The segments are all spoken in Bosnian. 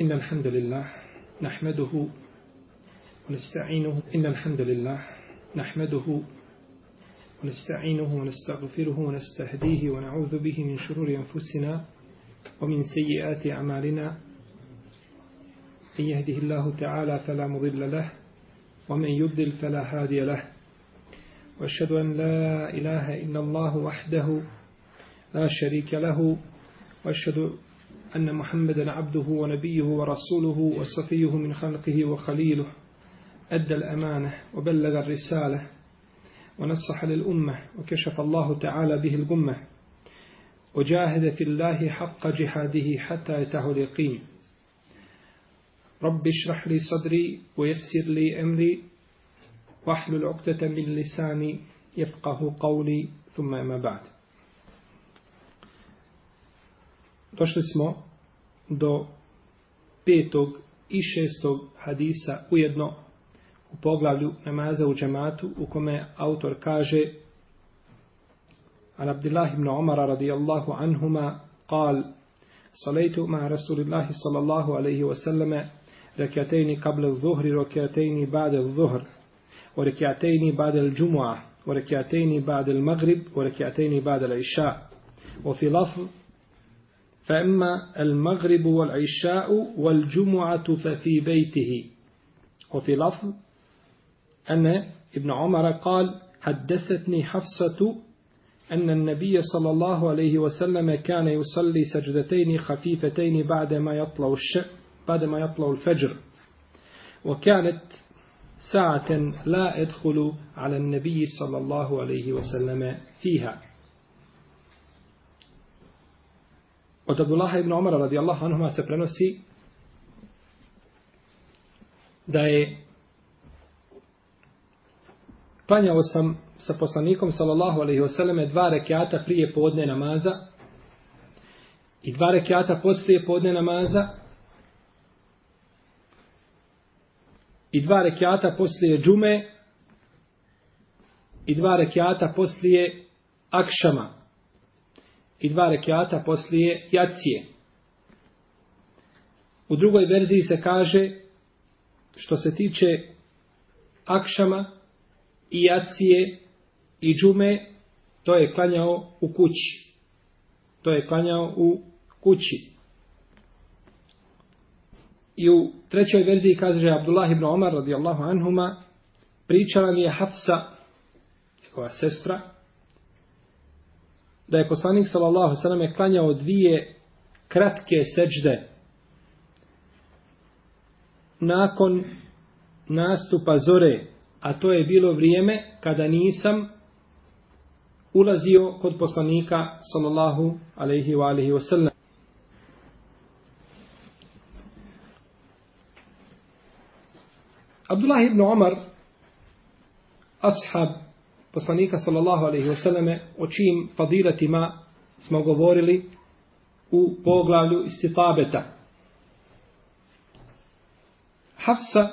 إن الحمد لله نحمده ونستعينه إن الحمد لله نحمده ونستعينه ونستغفره ونستهديه ونعوذ به من شرور أنفسنا ومن سيئات أعمالنا. من يهده الله تعالى فلا مضل له ومن يضلل فلا هادي له. وأشهد أن لا إله إلا الله وحده لا شريك له. وأشهد أن محمدا عبده ونبيه ورسوله وصفيه من خلقه وخليله أدى الأمانة وبلغ الرسالة ونصح للأمة وكشف الله تعالى به الغمة وجاهد في الله حق جهاده حتى يتاه اليقين. رب اشرح لي صدري ويسر لي أمري واحلل عقدة من لساني يفقه قولي ثم أما بعد. Došli smo do petog i šestog hadisa ujedno u poglavlju namaza u džematu u kome autor kaže An Abdullah ibn Umara radijallahu anhuma قال صليت مع رسول الله صلى الله عليه وسلم ركعتين قبل الظهر ركعتين بعد الظهر وركعتين بعد الجمعة وركعتين بعد المغرب وركعتين بعد العشاء وفي لفظ فأما المغرب والعشاء والجمعة ففي بيته. وفي لفظ أن ابن عمر قال حدثتني حفصة أن النبي صلى الله عليه وسلم كان يصلي سجدتين خفيفتين بعدما يطلع الش... بعدما يطلع الفجر. وكانت ساعة لا أدخل على النبي صلى الله عليه وسلم فيها. Od Abdullaha ibn Omara radijallahu anhuma se prenosi da je klanjao sam sa poslanikom sallallahu alaihi wasallam dva rekiata prije podne namaza i dva rekiata poslije podne namaza i dva rekiata poslije džume i dva rekiata poslije akšama i dva rekiata poslije jacije. U drugoj verziji se kaže što se tiče akšama i jacije i džume, to je klanjao u kući. To je klanjao u kući. I u trećoj verziji kaže Abdullah ibn Omar radijallahu anhuma pričala mi je Hafsa, njegova sestra, da je poslanik sallallahu sallam je klanjao dvije kratke seđde nakon nastupa zore, a to je bilo vrijeme kada nisam ulazio kod poslanika sallallahu alaihi wa alaihi wa sallam. Abdullah ibn Omar, ashab poslanika sallallahu alaihi wasallame o čijim fadilatima smo govorili u poglavlju istitabeta. Hafsa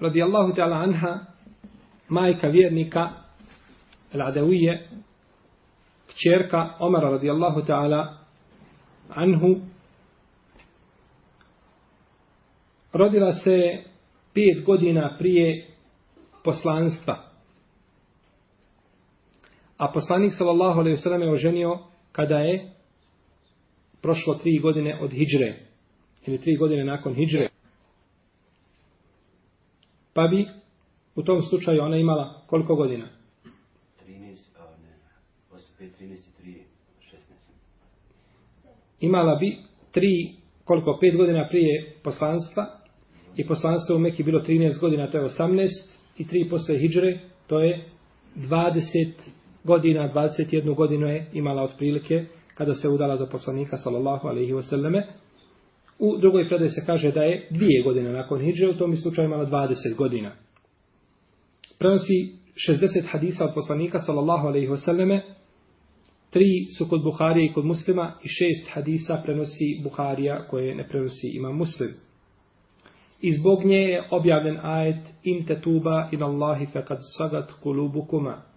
radijallahu ta'ala anha majka vjernika al-Adawije kćerka Omara radijallahu ta'ala anhu rodila se pet godina prije poslanstva A poslanik sallallahu alejhi ve sellem je oženio kada je prošlo tri godine od hidžre. Ili tri godine nakon hidžre. Pa bi u tom slučaju ona imala koliko godina? 13, a ne, 5, 13 i 3, 16. Imala bi tri, koliko, pet godina prije poslanstva i poslanstvo u Meki bilo 13 godina, to je 18 i tri posle hidžre, to je 20 godina, 21 godinu je imala otprilike kada se udala za poslanika sallallahu alaihi wasallame. U drugoj predaj se kaže da je dvije godine nakon hijđe, u tom slučaju imala 20 godina. Prenosi 60 hadisa od poslanika sallallahu alaihi wasallame, tri su kod Buharije i kod muslima i šest hadisa prenosi Buharija koje ne prenosi ima muslim. I zbog nje je objavljen ajet in tetuba in Allahi fekad sagat kulubukuma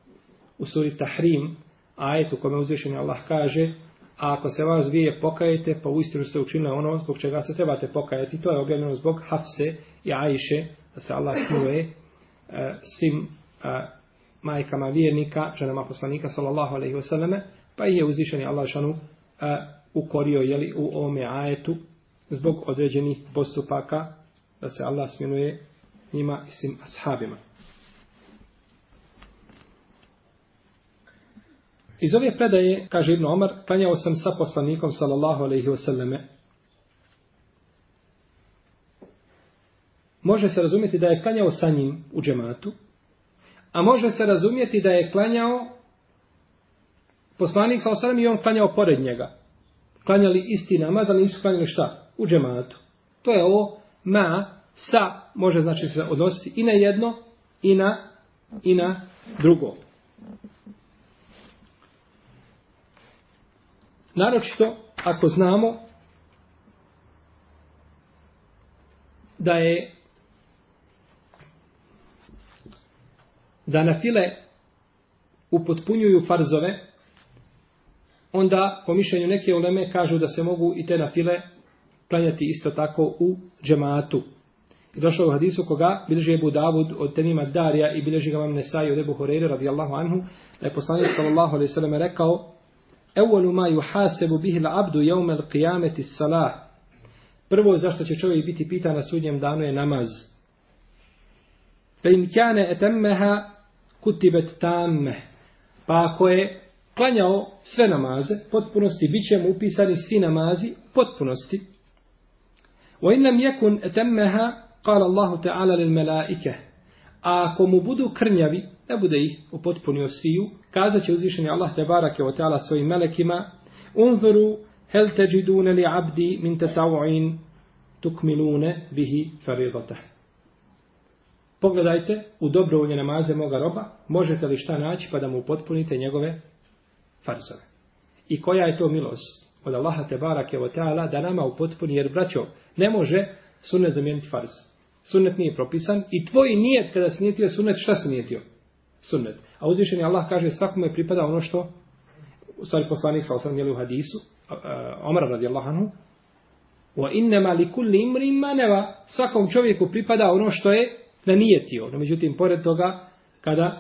u suri Tahrim, ajet u kome uzvišeni Allah kaže a ako se vas dvije pokajete, pa uistinu ste učinili ono zbog čega se trebate pokajati. To je objavljeno zbog Hafse i Ajše, da se Allah smiluje eh, svim e, majkama vjernika, ženama poslanika, sallallahu alaihi wasallame, pa je uzvišeni Allah šanu e, ukorio jeli, u ovome ajetu zbog određenih postupaka da se Allah smiluje njima i svim ashabima. Iz ove predaje, kaže Ibn Omar, klanjao sam sa poslanikom, sallallahu alaihi wasallame, može se razumjeti da je klanjao sa njim u džematu, a može se razumjeti da je klanjao poslanik sallallahu alaihi i on klanjao pored njega. Klanjali isti namaz, ali nisu klanjali šta? U džematu. To je ovo ma, sa, može znači se odnositi i na jedno, i na, i na drugo. Naročito, ako znamo da je da na file upotpunjuju farzove, onda po mišljenju neke uleme kažu da se mogu i te na file klanjati isto tako u džematu. I došao u hadisu koga bilježi Ebu Davud od Tenima Darija i bilježi ga vam Nesaj od Ebu Horeire radijallahu anhu, da je poslanik sallallahu alaihi sallam rekao Evolu ma juhasebu bihi la abdu jevme qijameti salah. Prvo zašto će čovjek biti pitan na sudnjem danu je namaz. Fe in kjane etemmeha kutibet tamme. Pa ako je klanjao sve namaze, potpunosti, bit će mu upisani svi namazi, potpunosti. Wa in lam yakun etemmeha, kala Allahu ta'ala lil melaike. A ako mu budu krnjavi, ne bude ih upotpunio siju, kazat će uzvišeni Allah te barake o teala svojim melekima, unzuru hel teđidune li abdi min tetav'in tukmilune bihi faridatah. Pogledajte u dobrovolje namaze moga roba, možete li šta naći pa da mu potpunite njegove farzove. I koja je to milost od Allaha te barake o teala da nama upotpuni, jer braćo, ne može sunnet zamijeniti farz. Sunnet nije propisan i tvoj nijet kada si nijetio sunnet, šta si nijetio? Sunnet. A uzvišeni Allah kaže svakome pripada ono što u stvari poslanik sa osam u hadisu Omar radijallahu anhu wa innama li kulli imrin ma nawa svakom čovjeku pripada ono što je na nijetio. No, međutim, pored toga, kada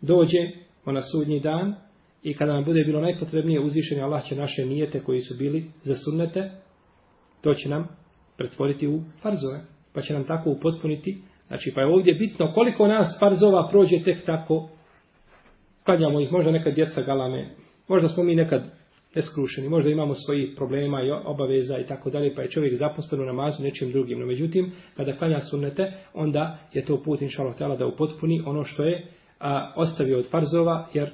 dođe na sudnji dan i kada nam bude bilo najpotrebnije uzvišeni Allah će naše nijete koji su bili za sunnete, to će nam pretvoriti u farzove, pa će nam tako upotpuniti Znači, pa je ovdje bitno koliko nas farzova prođe tek tako. Klanjamo ih, možda nekad djeca galame, možda smo mi nekad neskrušeni, možda imamo svojih problema i obaveza i tako dalje, pa je čovjek zaposlen u namazu nečim drugim. No, međutim, kada klanja sunnete, onda je to put, inša Allah, da upotpuni ono što je a, ostavio od farzova, jer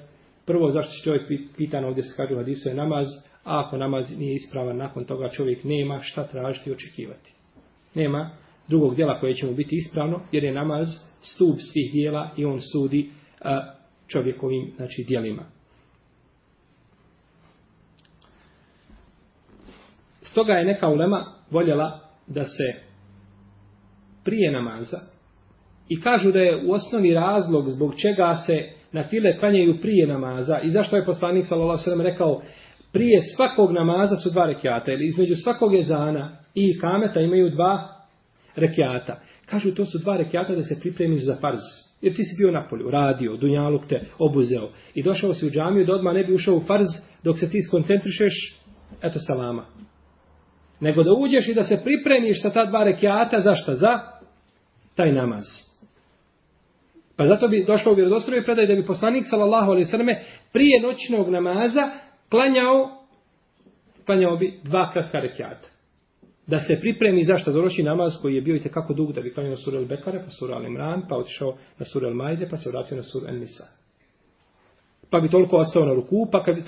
prvo zašto će čovjek pitan ovdje se kaže u hadisu je namaz, a ako namaz nije ispravan, nakon toga čovjek nema šta tražiti i očekivati. Nema drugog dijela koje će mu biti ispravno, jer je namaz stup svih dijela i on sudi a, čovjekovim znači, dijelima. Stoga je neka ulema voljela da se prije namaza i kažu da je u osnovi razlog zbog čega se na file klanjaju prije namaza i zašto je poslanik sallallahu rekao prije svakog namaza su dva rekiata ili između svakog ezana i kameta imaju dva rekiata. Kažu to su dva rekiata da se pripremiš za farz. Jer ti si bio na polju, radio, dunjaluk te obuzeo. I došao si u džamiju da odmah ne bi ušao u farz dok se ti skoncentrišeš, eto salama. Nego da uđeš i da se pripremiš sa ta dva rekiata, zašta? Za taj namaz. Pa zato bi došlo u vjerodostroju predaj da bi poslanik sallallahu alejhi ve selleme prije noćnog namaza klanjao klanjao bi dva kratka rekiata da se pripremi zašto za noći namaz koji je bio i tekako dug da bi klanio sura al Bekare, pa sura al Imran, pa otišao na sura al Majde, pa se vratio na sura al Nisa. Pa bi toliko ostao na ruku, pa kada,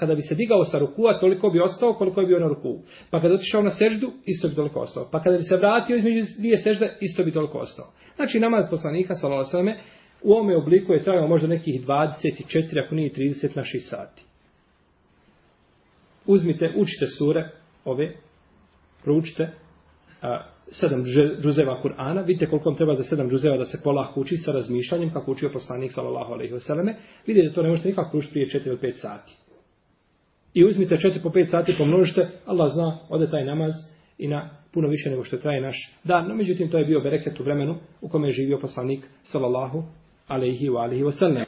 kada bi se digao sa rukua, toliko bi ostao koliko je bio na ruku. Pa kada otišao na seždu, isto bi toliko ostao. Pa kada bi se vratio između dvije sežde, isto bi toliko ostao. Znači namaz poslanika, sallallahu alejhi u ovome obliku je trajao možda nekih 24, ako nije 30 naših sati. Uzmite, učite sure ove proučite a, sedam džuzeva Kur'ana, vidite koliko vam treba za sedam džuzeva da se polako uči sa razmišljanjem, kako učio poslanik sallallahu alaihi wasallam, vidite da to ne možete nikako proučiti prije četiri ili pet sati. I uzmite 4 po 5 sati, pomnožite, Allah zna, ode taj namaz i na puno više nego što traje naš dan. No, međutim, to je bio bereket u vremenu u kome je živio poslanik, sallallahu alaihi wa alaihi wa.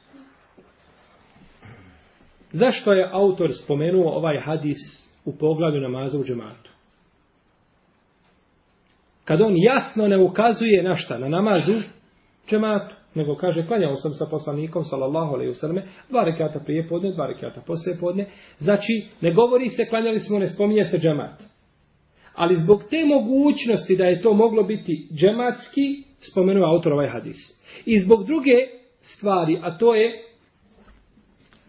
Zašto je autor spomenuo ovaj hadis u poglavlju namaza u džematu? Kad on jasno ne ukazuje na šta, na namazu džematu, nego kaže, klanjao sam sa poslanikom, sallallahu alejhi ve selleme dva rekata prije podne, dva rekata poslije podne, znači, ne govori se, klanjali smo, ne spominje se džemat. Ali zbog te mogućnosti da je to moglo biti džematski, spomenuo autor ovaj hadis. I zbog druge stvari, a to je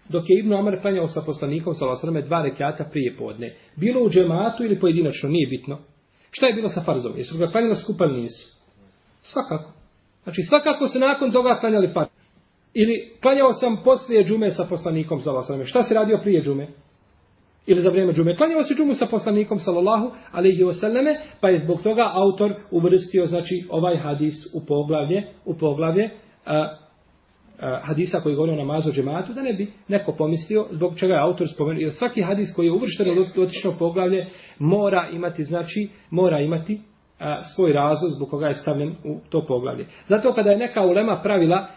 dok je Ibn Omer klanjao sa poslanikom sallallahu alejhi ve selleme dva rekata prije podne. Bilo u džematu ili pojedinačno, nije bitno. Šta je bilo sa farzom? Jesu ga klanjali skupa ili nisu? Svakako. Znači svakako se nakon toga klanjali farz. Ili klanjao sam poslije džume sa poslanikom sallallahu Lasrame. Šta se radio prije džume? Ili za vrijeme džume. Klanjao se džumu sa poslanikom sallallahu alaihi wasallame, pa je zbog toga autor uvrstio znači ovaj hadis u poglavlje, u poglavlje a, hadisa koji govori o namazu džematu, da ne bi neko pomislio zbog čega je autor spomenuo. Jer svaki hadis koji je uvršten u dotično poglavlje mora imati, znači, mora imati a, svoj razlog zbog koga je stavljen u to poglavlje. Zato kada je neka ulema pravila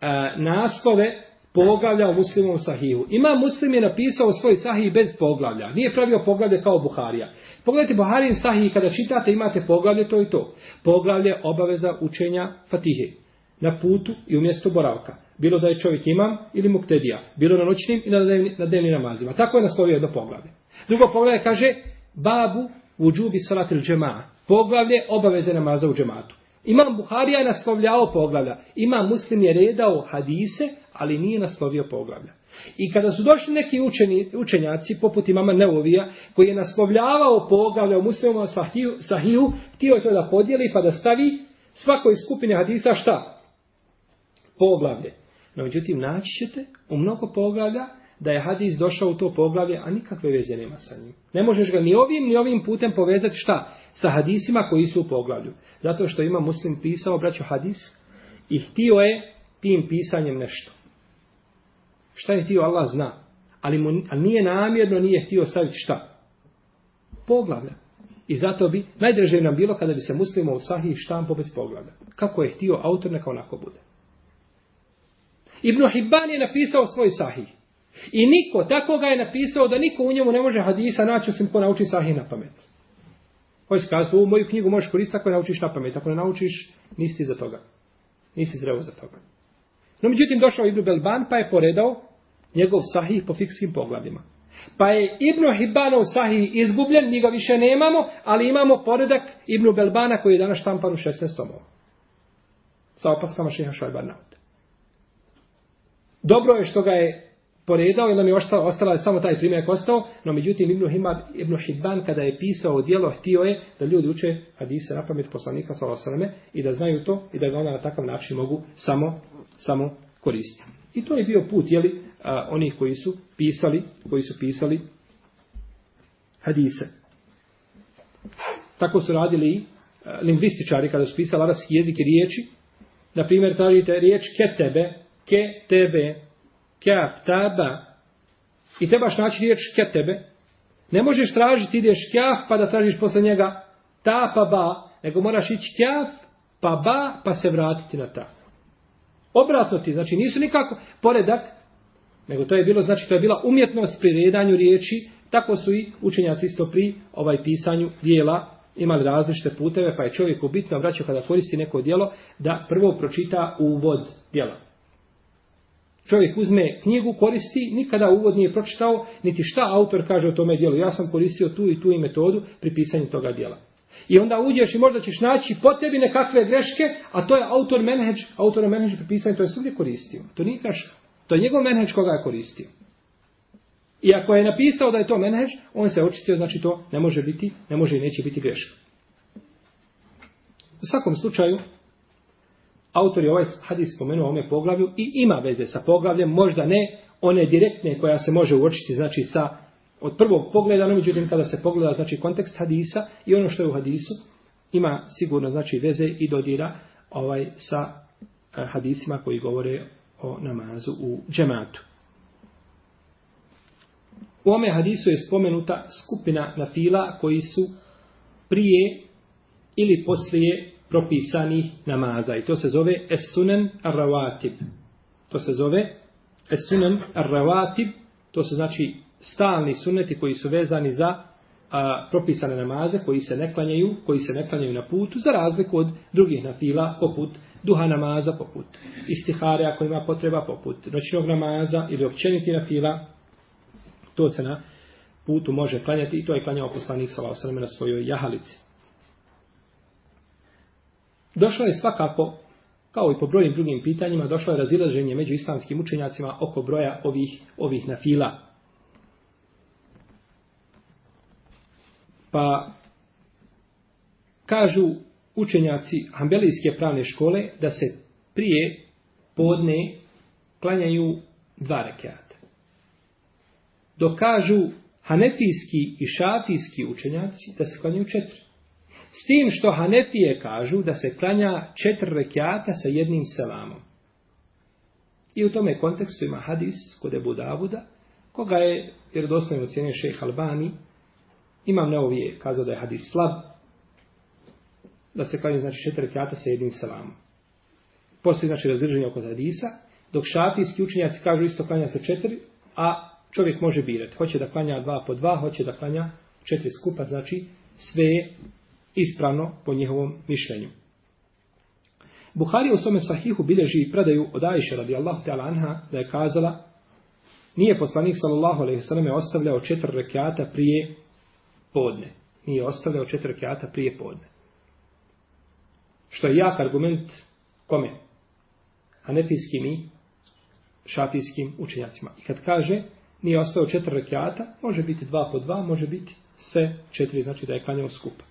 a, naslove poglavlja u muslimovom sahihu. Ima muslim je napisao svoj sahih bez poglavlja. Nije pravio poglavlje kao Buharija. Pogledajte Buharijin sahih kada čitate imate poglavlje to i to. Poglavlje obaveza učenja Fatihe na putu i u mjestu boravka. Bilo da je čovjek imam ili muktedija. Bilo na noćnim i na dnevnim, na dnevnim namazima. Tako je naslovio jedno poglavlje. Drugo poglavlje kaže babu u džubi salatil džema'a. Poglavlje obaveze namaza u džematu. Imam Buharija je naslovljao poglavlja. Imam muslim je redao hadise, ali nije naslovio poglavlja. I kada su došli neki učeni, učenjaci, poput imama Neovija, koji je naslovljavao poglavlja u muslimom sahiju, sahiju, htio je to da podijeli pa da stavi svakoj skupine hadisa šta? Poglavlje. No, međutim, naći ćete u mnogo poglavlja da je hadis došao u to poglavlje, a nikakve veze nema sa njim. Ne možeš ga ni ovim, ni ovim putem povezati šta? Sa hadisima koji su u poglavlju. Zato što ima muslim pisao, braću hadis, i htio je tim pisanjem nešto. Šta je htio, Allah zna. Ali, mu, ali nije namjerno, nije htio staviti šta? Poglavlja. I zato bi, najdrže nam bilo kada bi se muslimo u sahih štampo bez poglavlja. Kako je htio autor, neka onako bude. Ibn Hibban je napisao svoj sahih. I niko, tako ga je napisao da niko u njemu ne može hadisa naći osim ko nauči sahih na pamet. Hoće kazati, ovu moju knjigu možeš koristiti ako naučiš na pamet. Ako ne naučiš, nisi za toga. Nisi zreo za toga. No, međutim, došao Ibn Belban pa je poredao njegov sahih po fikskim poglavljima. Pa je Ibn Hibbanov sahih izgubljen, mi ga više nemamo, ali imamo poredak Ibn Belbana koji je danas štampan u 16 tomova. Sa opaskama šeha Šajbarnaut. Dobro je što ga je poredao, jer nam je ostalo, ostala je samo taj primjer ostao, no međutim Ibn, Himab, Ibn Hibban kada je pisao dijelo, htio je da ljudi uče hadise na pamet poslanika sallallahu i da znaju to i da ga ona na takav način mogu samo, samo koristiti. I to je bio put, jeli, a, onih koji su pisali, koji su pisali hadise. Tako su radili i lingvističari kada su pisali arapski jezik i riječi. Na primjer, tražite riječ ketebe, ke tebe, kjaf, taba, i trebaš naći riječ ke tebe, ne možeš tražiti, ideš kjaf, pa da tražiš posle njega ta pa ba, nego moraš ići kjaf, pa ba, pa se vratiti na ta. Obratno ti, znači nisu nikako poredak, nego to je bilo, znači to je bila umjetnost pri redanju riječi, tako su i učenjaci isto pri ovaj pisanju dijela imali različite puteve, pa je čovjeku bitno, vraćao kada koristi neko dijelo, da prvo pročita uvod dijela čovjek uzme knjigu, koristi, nikada uvod nije pročitao, niti šta autor kaže o tome dijelu. Ja sam koristio tu i tu i metodu pri pisanju toga dijela. I onda uđeš i možda ćeš naći po tebi nekakve greške, a to je autor menheđ, autor menheđ pri pisanju, to je svugdje koristio. To nije greška. To je njegov menheđ koga je koristio. I ako je napisao da je to menheđ, on se očistio, znači to ne može biti, ne može i neće biti greška. U svakom slučaju, autor je ovaj hadis spomenuo ome poglavlju i ima veze sa poglavljem, možda ne one direktne koja se može uočiti, znači sa od prvog pogleda, no međutim kada se pogleda znači kontekst hadisa i ono što je u hadisu, ima sigurno znači veze i dodira ovaj sa e, hadisima koji govore o namazu u džematu. U ome hadisu je spomenuta skupina na fila koji su prije ili poslije propisanih namaza. I to se zove esunen ar-rawatib. To se zove esunen ar-rawatib. To se znači stalni sunneti koji su vezani za a, propisane namaze koji se ne klanjaju, koji se ne klanjaju na putu, za razliku od drugih nafila, poput duha namaza, poput istihare ako ima potreba, poput noćnog namaza ili općeniti nafila, to se na putu može klanjati i to je klanjao poslanik sa na svojoj jahalici. Došlo je svakako, kao i po brojnim drugim pitanjima, došlo je razilaženje među islamskim učenjacima oko broja ovih, ovih nafila. Pa kažu učenjaci Hambelijske pravne škole da se prije podne klanjaju dva rekiata. Dok kažu Hanefijski i Šafijski učenjaci da se klanjaju četiri. S tim što Hanefije kažu da se klanja četiri rekiata sa jednim selamom. I u tome kontekstu ima hadis kod Ebu Davuda, koga je, jer dostojno ocjenio šejh Albani, Imam Neovije kazao da je hadis slab, da se klanja znači četiri rekiata sa jednim selamom. Postoji znači razdrženje oko hadisa, dok šafijski učenjaci kažu isto klanja sa četiri, a čovjek može birati. Hoće da klanja dva po dva, hoće da klanja četiri skupa, znači sve je ispravno po njihovom mišljenju. Buhari u svome sahihu bileži predaju od Ajše radijallahu ta'ala anha da je kazala nije poslanik sallallahu alaihi sallam ostavljao četiri rekiata prije podne. Nije ostavljao četiri rekiata prije podne. Što je jak argument kome? Hanefijskim i šafijskim učenjacima. I kad kaže nije ostao četiri rekiata, može biti dva po dva, može biti sve četiri, znači da je klanjao skupa.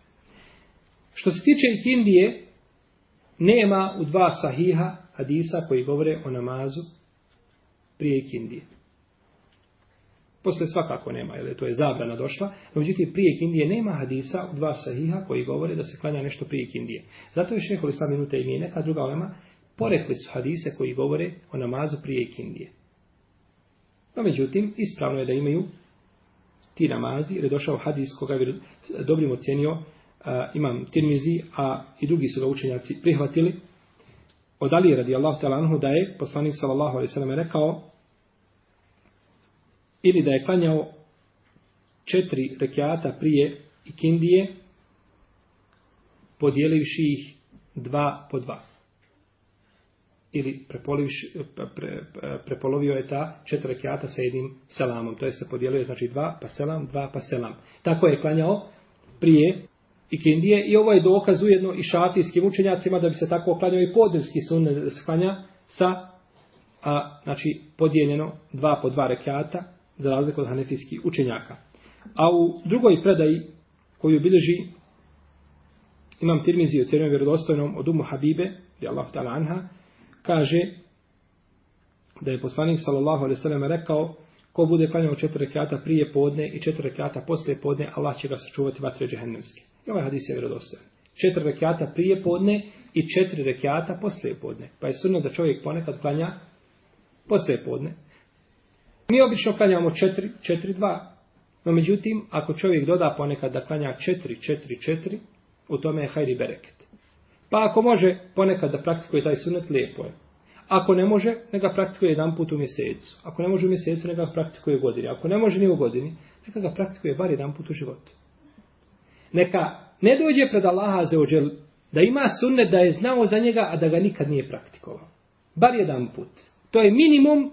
Što se tiče ikindije, nema u dva sahiha hadisa koji govore o namazu prije ikindije. Posle svakako nema, jer to je zabrana došla. No, međutim, prije ikindije nema hadisa u dva sahiha koji govore da se klanja nešto prije ikindije. Zato je šehol islam minuta i neka druga olema porekli su hadise koji govore o namazu prije ikindije. No, međutim, ispravno je da imaju ti namazi, jer je došao hadis koga je dobrim ocenio imam Tirmizi, a i drugi su ga učenjaci prihvatili, od Ali radi Allah talanhu da je poslanik sallallahu alaihi sallam rekao ili da je klanjao četiri rekiata prije ikindije podijelivši ih dva po dva. Ili pre, pre, prepolovio je ta četiri rekiata sa jednim selamom. To jeste podijelio je znači dva pa selam, dva pa selam. Tako je klanjao prije i ikindije i ovo je dokaz ujedno i šafijskim učenjacima da bi se tako klanjao i podnevski sunne da se klanja sa a, znači podijeljeno dva po dva rekiata za razliku od hanefijskih učenjaka. A u drugoj predaji koju bilježi imam tirmizi u cijenom vjerodostojnom od umu Habibe, gdje Allah ta'ala anha, kaže da je poslanik sallallahu alaihi sallam rekao ko bude klanjao četiri rekiata prije podne i četiri rekiata poslije podne, Allah će ga sačuvati vatre džehennemske. I ovaj hadis je vjerodostojan. Četiri rekiata prije podne i četiri rekiata poslije podne. Pa je sunno da čovjek ponekad klanja poslije podne. Mi obično klanjamo četiri, četiri, dva. No međutim, ako čovjek doda ponekad da klanja četiri, četiri, četiri, u tome je hajri bereket. Pa ako može ponekad da praktikuje taj sunet, lijepo je. Ako ne može, neka praktikuje jedan put u mjesecu. Ako ne može u mjesecu, neka ga praktikuje u godini. Ako ne može ni u godini, neka ga praktikuje bar jedan put u životu. Neka ne dođe pred Allaha za ođel da ima sunnet da je znao za njega, a da ga nikad nije praktikovao. Bar jedan put. To je minimum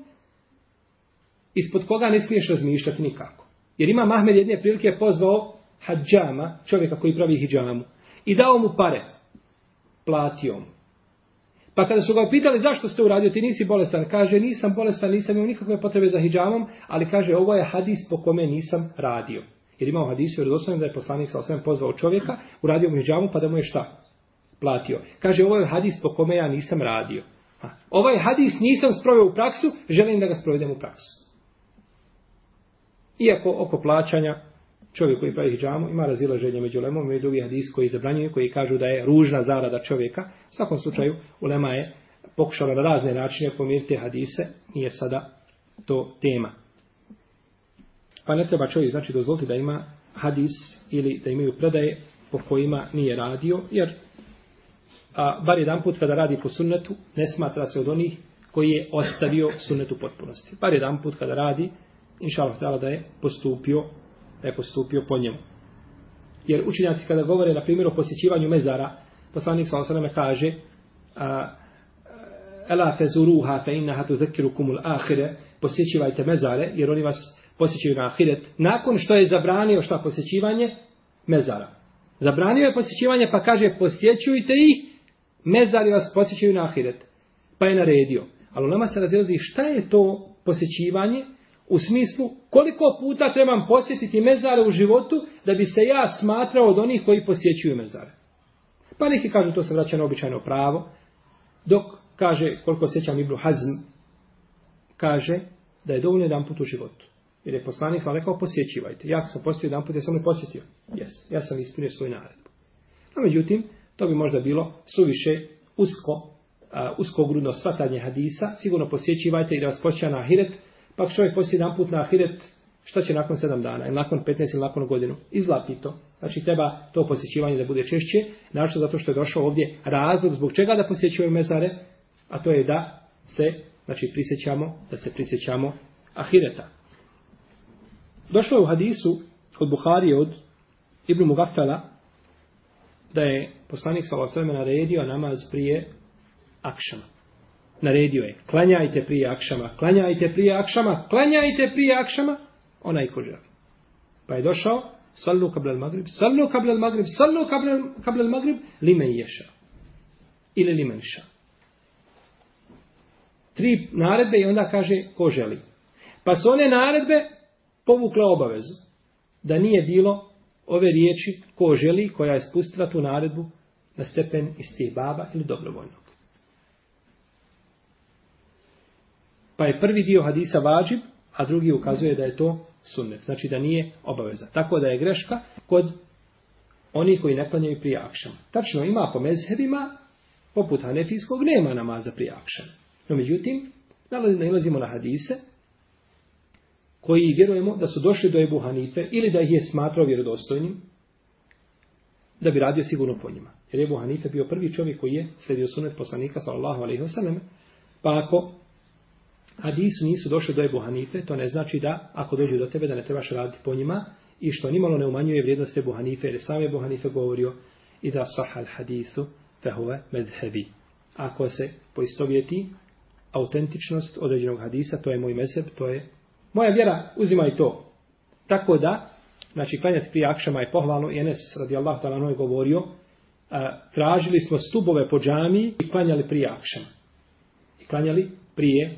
ispod koga ne smiješ razmišljati nikako. Jer ima Mahmed jedne prilike pozvao hađama, čovjeka koji pravi hijjamu, i dao mu pare. Platio mu. Pa kada su ga pitali zašto ste uradio, ti nisi bolestan, kaže nisam bolestan, nisam imao nikakve potrebe za hijjamom, ali kaže ovo je hadis po kome nisam radio. Jer imao hadisu jer da je poslanik sa osvijem pozvao čovjeka, uradio mu hijjamu pa da mu je šta? Platio. Kaže ovo je hadis po kome ja nisam radio. Ha. Ovaj hadis nisam sproveo u praksu, želim da ga sprovedem u praksu. Iako oko plaćanja čovjek koji pravi hijjamu ima razilaženje među lemom i drugi hadis koji zabranjuju, koji kažu da je ružna zarada čovjeka. U svakom slučaju, ulema je pokušala na razne načine pomiriti hadise, nije sada to tema. Pa ne treba čovjek znači dozvoliti da ima hadis ili da imaju predaje po kojima nije radio, jer a, bar jedan put kada radi po sunnetu, ne smatra se od onih koji je ostavio sunnetu potpunosti. Bar jedan put kada radi, inša Allah da je postupio, da je postupio po njemu. Jer učenjaci kada govore, na primjer, o posjećivanju mezara, poslanik s.a.v. kaže a, Ela fezuruha fe innaha tu zekiru kumul ahire, posjećivajte mezare, jer oni vas posjećuju na ahiret. Nakon što je zabranio šta posjećivanje? Mezara. Zabranio je posjećivanje, pa kaže posjećujte ih, mezari vas posjećuju na ahiret. Pa je naredio. Ali nama se razilazi šta je to posjećivanje u smislu koliko puta trebam posjetiti mezare u životu da bi se ja smatrao od onih koji posjećuju mezare. Pa neki kažu to se vraća na običajno pravo, dok kaže, koliko sjećam Ibnu Hazm, kaže da je dovoljno jedan put u životu. Jer je poslanik vam rekao posjećivajte. Ja sam posjetio jedan put, ja sam ne posjetio. Yes, ja sam ispunio svoj naredbu. No, međutim, to bi možda bilo suviše usko, uh, uskogrudno svatanje hadisa. Sigurno posjećivajte i da vas počeja na ahiret. Pa čovjek posjeti jedan put na ahiret, šta će nakon sedam dana? Ili nakon 15 ili nakon godinu? Izlapi to. Znači treba to posjećivanje da bude češće. Našto zato što je došao ovdje razlog zbog čega da posjećuju mezare, a to je da se znači prisjećamo, da se prisjećamo ahireta. Došlo je u hadisu od Buharije od Ibn Mugafela da je poslanik s.a.v. naredio namaz prije akšama. Naredio je, klanjajte prije akšama, klanjajte prije akšama, klanjajte prije akšama, onaj ko želi. Pa je došao, sallu kablal magrib, sallu kablal magrib, sallu kablal, kablal magrib, limen ješa. Ili limen ša. Tri naredbe i onda kaže ko želi. Pa su one naredbe povukle obavezu. Da nije bilo ove riječi ko želi, koja je spustila tu naredbu na stepen isti baba ili dobrovoljnog. Pa je prvi dio hadisa vađib, a drugi ukazuje da je to sunnet. Znači da nije obaveza. Tako da je greška kod oni koji ne klanjaju prije akšama. Tačno ima po mezhebima, poput hanefijskog, nema namaza prije akšama. No međutim, nalazimo na hadise, koji vjerujemo da su došli do Ebu Hanife ili da ih je smatrao vjerodostojnim, da bi radio sigurno po njima. Jer Ebu Hanife bio prvi čovjek koji je sredio sunet poslanika sallallahu alaihi wasallam, pa ako hadisu nisu došli do Ebu Hanife, to ne znači da ako dođu do tebe da ne trebaš raditi po njima i što nimalo ne umanjuje vrijednost Ebu Hanife, jer je sam Ebu Hanife govorio i da sahal hadithu fehuve medhebi. Ako se poistovjeti autentičnost određenog hadisa, to je moj mezheb, to je moja vjera, uzimaj to. Tako da, znači klanjati prije akšama je pohvalno, i Enes radijallahu ta'ala je govorio, a, tražili smo stubove po džamiji i klanjali prije akšama. I klanjali prije,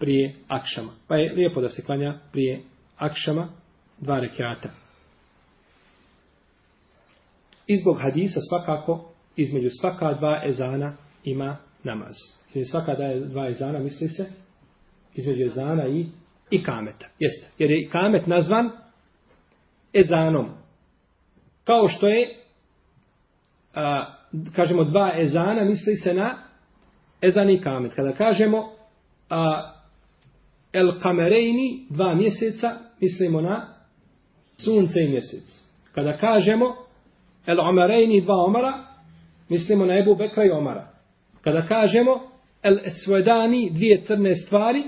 prije akšama. Pa je lijepo da se klanja prije akšama dva rekiata. Izbog hadisa svakako, između svaka dva ezana ima namaz. Jer svaka dva ezana misli se, između ezana i i kameta. Jeste. Jer je kamet nazvan ezanom. Kao što je a, kažemo dva ezana misli se na ezan i kamet. Kada kažemo a, el kamerejni dva mjeseca mislimo na sunce i mjesec. Kada kažemo el omerejni dva omara mislimo na Ebu Bekra i Omara. Kada kažemo el esvedani dvije crne stvari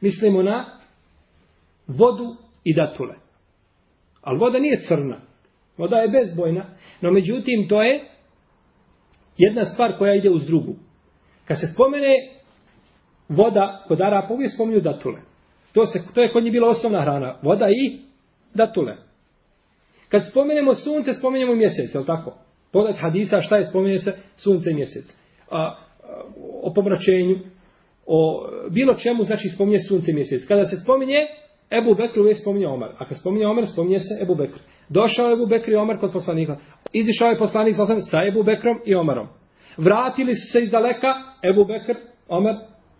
mislimo na vodu i datule. Ali voda nije crna. Voda je bezbojna. No međutim, to je jedna stvar koja ide uz drugu. Kad se spomene voda, kod Arapa uvijek spominju datule. To, se, to je kod njih bila osnovna hrana. Voda i datule. Kad spomenemo sunce, spomenemo mjesec, je li tako? Pogled hadisa, šta je spomenje se sunce i mjesec. A, o pomračenju, o bilo čemu znači spominje sunce i mjesec. Kada se spominje Ebu Bekr uvijek spominje Omar. A kad spominje Omar, spominje se Ebu Bekr. Došao je Ebu Bekr i Omar kod poslanika. Izišao je poslanik sa, Ebu Bekrom i Omarom. Vratili su se iz daleka Ebu Bekr, Omar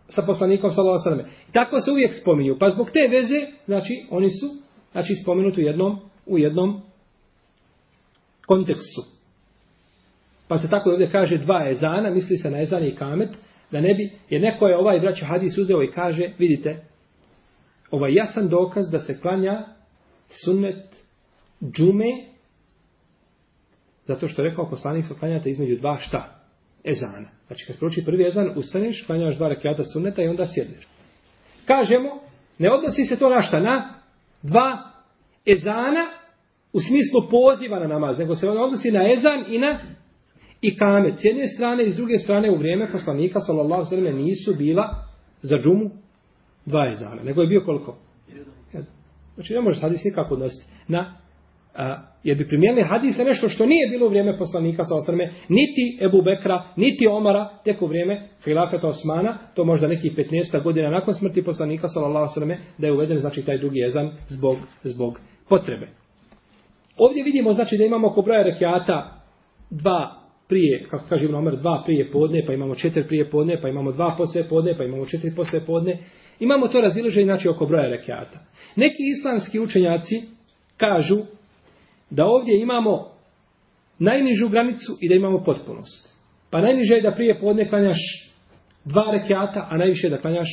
sa poslanikom sa Losaname. I tako se uvijek spominju. Pa zbog te veze, znači, oni su znači, spomenuti u jednom, u jednom kontekstu. Pa se tako ovdje kaže dva ezana, misli se na ezan i kamet, da ne bi, jer neko je ovaj braćo hadis uzeo i kaže, vidite, ovaj jasan dokaz da se klanja sunnet džume, zato što je rekao poslanik se klanjate između dva šta? Ezana. Znači kad proči prvi ezan, ustaneš, klanjaš dva rekiata sunneta i onda sjedneš. Kažemo, ne odnosi se to na šta? Na dva ezana u smislu poziva na namaz, nego se odnosi na ezan i na i kamet. S jedne strane i s druge strane u vrijeme poslanika, sallallahu sallam, nisu bila za džumu dva ezana, nego je bio koliko? Znači ne možeš hadis nikako odnositi na a, jer bi primijenili hadis na nešto što nije bilo u vrijeme poslanika sa osrme, niti Ebu Bekra, niti Omara, tek u vrijeme Filafeta Osmana, to možda neki 15 godina nakon smrti poslanika sallallahu alejhi da je uveden znači taj drugi jezan zbog zbog potrebe. Ovdje vidimo znači da imamo oko broja rekiata dva prije, kako kaže Ibn Omer, dva prije podne, pa imamo četiri prije podne, pa imamo dva posle podne, pa imamo četiri posle podne. Imamo to razilaženje znači oko broja rekiata. Neki islamski učenjaci kažu da ovdje imamo najnižu granicu i da imamo potpunost. Pa najniže je da prije podne klanjaš dva rekiata, a najviše je da klanjaš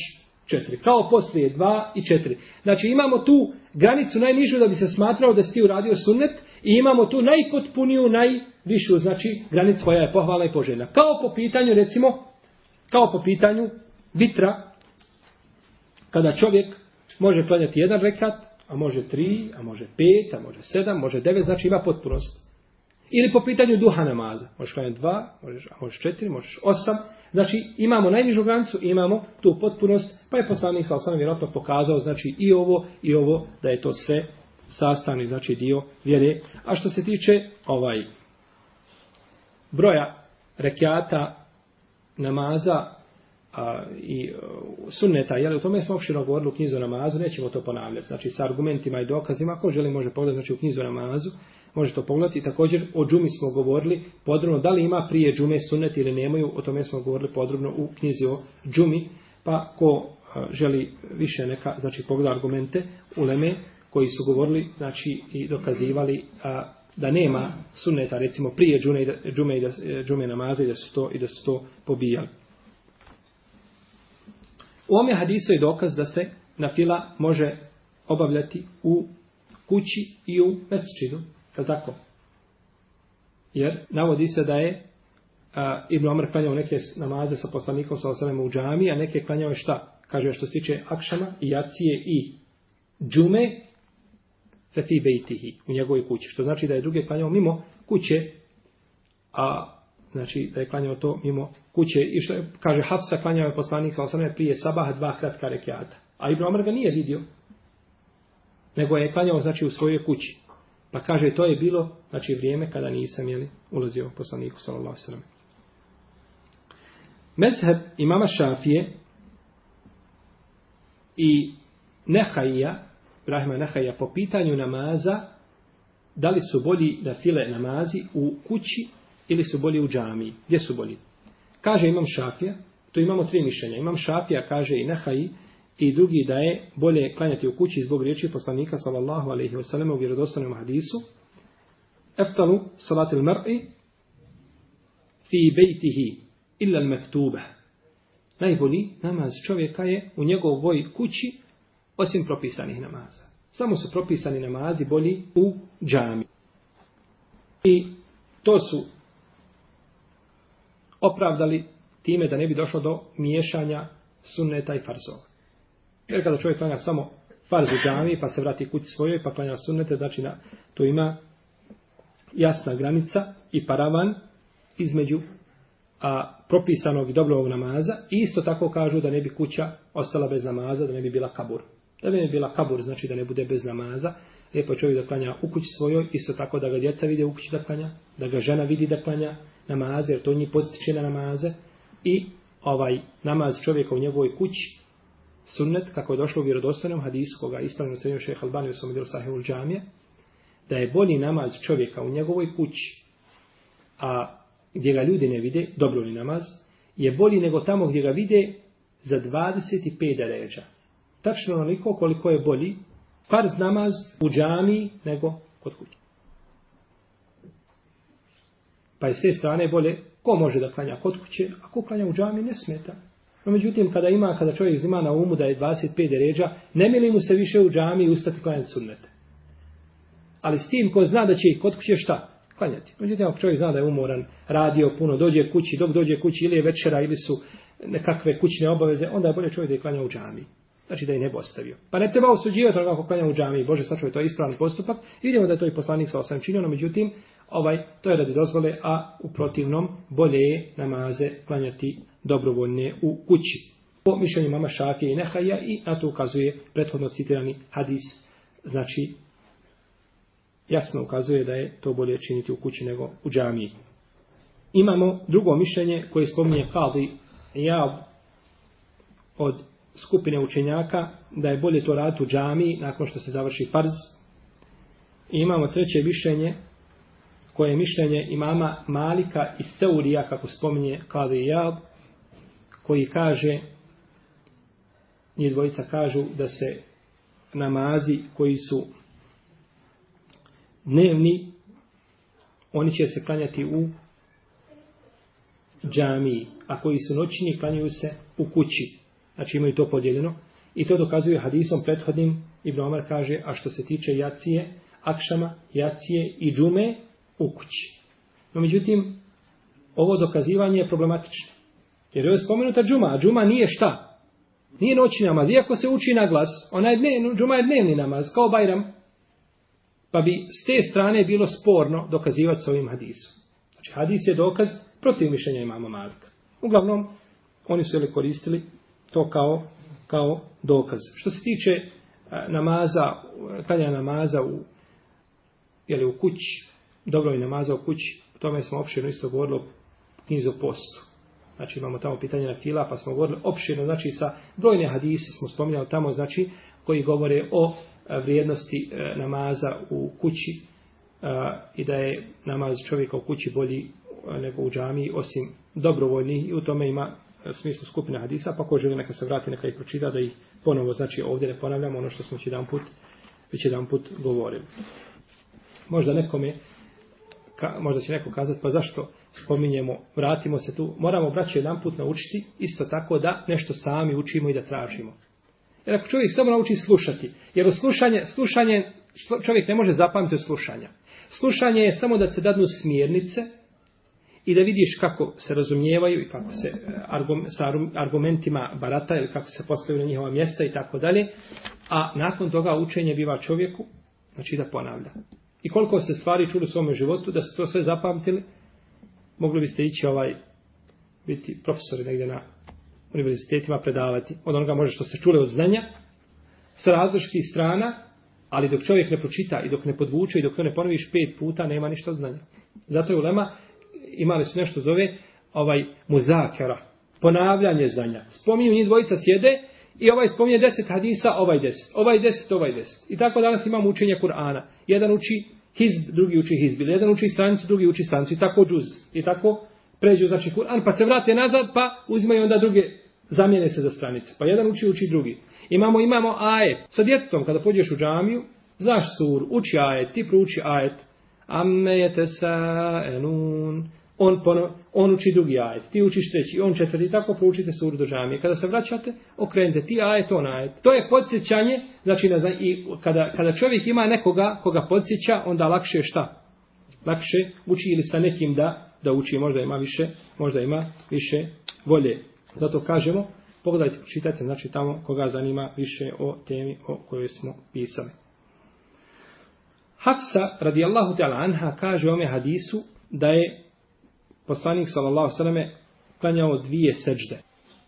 četiri. Kao poslije dva i četiri. Znači imamo tu granicu najnižu da bi se smatrao da si ti uradio sunnet i imamo tu najpotpuniju, naj višu, znači granicu koja je pohvala i poželjna. Kao po pitanju, recimo, kao po pitanju vitra, kada čovjek može klanjati jedan rekat, a može tri, a može pet, a može sedam, može devet, znači ima potpunost. Ili po pitanju duha namaza. Možeš klanjati dva, možeš, a možeš četiri, možeš osam. Znači imamo najnižu granicu, imamo tu potpunost, pa je poslanik sa osam vjerojatno pokazao, znači i ovo, i ovo, da je to sve sastavni, znači dio vjere. A što se tiče ovaj broja rekiata namaza, a, i e, sunneta, jel, u tome smo opširno govorili u knjizu namazu, nećemo to ponavljati, znači sa argumentima i dokazima, ako želi može pogledati znači, u knjizu namazu, može to pogledati. Također o džumi smo govorili podrobno, da li ima prije džume sunnet ili nemaju, o tome smo govorili podrobno u knjizi o džumi, pa ko e, želi više neka, znači pogleda argumente u Leme, koji su govorili, znači i dokazivali a, da nema sunneta, recimo prije džume, džume, i da, džume namaze i da su to, i da su to pobijali. U ome hadisu je dokaz da se na fila može obavljati u kući i u mesečinu. Je tako? Jer navodi se da je a, Ibn Omer klanjao neke namaze sa poslanikom sa osaleme u džami, a neke klanjao je šta? Kaže što se tiče akšama i jacije i džume fefi bejtihi u njegovoj kući. Što znači da je druge klanjao mimo kuće, a znači da je klanjao to mimo kuće i što je, kaže Hafsa klanjao je poslanik sa osame prije sabaha dva kratka rekiata. A Ibn Omer ga nije vidio. Nego je klanjao znači u svojoj kući. Pa kaže to je bilo znači vrijeme kada nisam jeli, ulazio poslaniku sallallahu sallam. Mezheb imama Šafije i Nehaija, Ibrahima Nehaija, po pitanju namaza, da li su bolji na file namazi u kući ili su bolji u džamiji. Gdje su bolji? Kaže imam šafija, to imamo tri mišljenja. Imam šafija, kaže i nehaji, i drugi da je bolje klanjati u kući zbog riječi poslanika sallallahu alaihi wa sallam u vjerodostanom hadisu. Eftalu salatil mar'i fi bejtihi illa al-mektube. Najbolji namaz čovjeka je u njegovoj kući osim propisanih namaza. Samo su propisani namazi bolji u džami. I to su opravdali time da ne bi došlo do miješanja sunneta i farzova. Jer kada čovjek klanja samo farz u džami, pa se vrati kući svojoj, pa klanja sunnete, znači na, to ima jasna granica i paravan između a, propisanog i dobrovog namaza. I isto tako kažu da ne bi kuća ostala bez namaza, da ne bi bila kabur. Da ne bi bila kabur, znači da ne bude bez namaza. Lijepo čovjek da klanja u kući svojoj, isto tako da ga djeca vide u kući da klanja, da ga žena vidi da klanja, namaze, jer to njih postiče na namaze, i ovaj namaz čovjeka u njegovoj kući, sunnet, kako je došlo u vjerodostojnom hadisu, koga je ispravljeno srednjo šeha Albani u svom delu sahihul džamije, da je bolji namaz čovjeka u njegovoj kući, a gdje ga ljudi ne vide, dobro li namaz, je bolji nego tamo gdje ga vide za 25 deređa. Tačno onoliko koliko je bolji farz namaz u džami nego kod kuće. Pa je s te strane bolje, ko može da klanja kod kuće, a ko klanja u džami ne smeta. No međutim, kada ima, kada čovjek zima na umu da je 25 deređa, ne mili mu se više u džami ustati klanjati sunnete. Ali s tim ko zna da će i kod kuće šta? Klanjati. Međutim, ako čovjek zna da je umoran, radio puno, dođe kući, dok dođe kući ili je večera ili su nekakve kućne obaveze, onda je bolje čovjek da je klanja u džami. Znači da je ne bi ostavio. Pa ne treba osuđivati onoga kako klanja u džamiji. Bože, sačuvaj, to je ispravan postupak. I vidimo da je to i poslanik sa osam činio, no međutim, ovaj, to je radi dozvole, a u protivnom bolje je namaze klanjati dobrovoljne u kući. Po mišljenju mama Šafije i Nehaja i na to ukazuje prethodno citirani hadis, znači jasno ukazuje da je to bolje činiti u kući nego u džamiji. Imamo drugo mišljenje koje spominje Kadi Jab od skupine učenjaka da je bolje to raditi u džami nakon što se završi farz. I imamo treće mišljenje koje je mišljenje imama Malika i Seurija kako spominje Kadi Jab koji kaže njih dvojica kažu da se namazi koji su dnevni, oni će se klanjati u džamiji, a koji su noćni, klanjaju se u kući. Znači imaju to podijeljeno. I to dokazuje hadisom prethodnim. Ibn Omar kaže, a što se tiče jacije, akšama, jacije i džume u kući. No međutim, ovo dokazivanje je problematično. Jer je spomenuta džuma, a džuma nije šta? Nije noćni namaz. Iako se uči na glas, ona je dnevni, džuma je dnevni namaz, kao Bajram. Pa bi s te strane bilo sporno dokazivati s ovim hadisom. Znači, hadis je dokaz protiv mišljenja imama Malika. Uglavnom, oni su je koristili to kao, kao dokaz. Što se tiče e, namaza, tanja namaza u, jeli, u kući, dobro je namaza u kući, o tome smo opširno isto govorili o knjizu postu. Znači imamo tamo pitanje na fila, pa smo govorili opširno, znači sa brojne hadise smo spominjali tamo, znači koji govore o e, vrijednosti e, namaza u kući i da je namaz čovjeka u kući bolji nego u džami, osim dobrovoljni i u tome ima E, smislu skupina hadisa, pa ko želi neka se vrati, neka ih pročita, da ih ponovo, znači ovdje ne ponavljamo ono što smo već jedan put, već jedan put govorili. Možda nekome, ka, možda će neko kazati, pa zašto spominjemo, vratimo se tu, moramo braći jedan put naučiti, isto tako da nešto sami učimo i da tražimo. Jer ako čovjek samo nauči slušati, jer u slušanje, slušanje čovjek ne može zapamtiti od slušanja. Slušanje je samo da se dadnu smjernice i da vidiš kako se razumijevaju i kako se eh, argum, sa argumentima barata ili kako se postavljaju na njihova mjesta i tako dalje. A nakon toga učenje biva čovjeku, znači da ponavlja. I koliko se stvari čuli u svom životu, da ste to sve zapamtili, mogli biste ići ovaj, biti profesori negdje na univerzitetima predavati. Od onoga može što se čuli od znanja, sa različitih strana, ali dok čovjek ne pročita i dok ne podvuče i dok to ne ponoviš pet puta, nema ništa znanja. Zato je ulema, imali su nešto zove ovaj muzakera, ponavljanje znanja. Spominju njih dvojica sjede i ovaj spominje deset hadisa, ovaj deset, ovaj deset, ovaj deset. I tako danas imamo učenje Kur'ana. Jedan uči hizb, drugi uči hizb, jedan uči stranicu, drugi uči stranicu i tako džuz. I tako pređu znači Kur'an, pa se vrate nazad, pa uzimaju onda druge, zamijene se za stranice. Pa jedan uči, uči drugi. Imamo, imamo ajet. Sa djetetom, kada pođeš u džamiju, znaš sur, uči ajet, ti prouči ajet. Amme je te sa enun. On, pono, on uči drugi ajet, ti učiš treći, on četvrti, tako proučite suru do džamije. Kada se vraćate, okrenite ti ajet, on ajet. To je podsjećanje, znači ne znam, i kada, kada čovjek ima nekoga koga podsjeća, onda lakše šta? Lakše uči ili sa nekim da da uči, možda ima više, možda ima više volje. Zato kažemo, pogledajte, čitajte, znači tamo koga zanima više o temi o kojoj smo pisali. Hafsa, radijallahu ta'ala anha, kaže ome hadisu da je poslanik, sallallahu sallame, klanjao dvije sežde.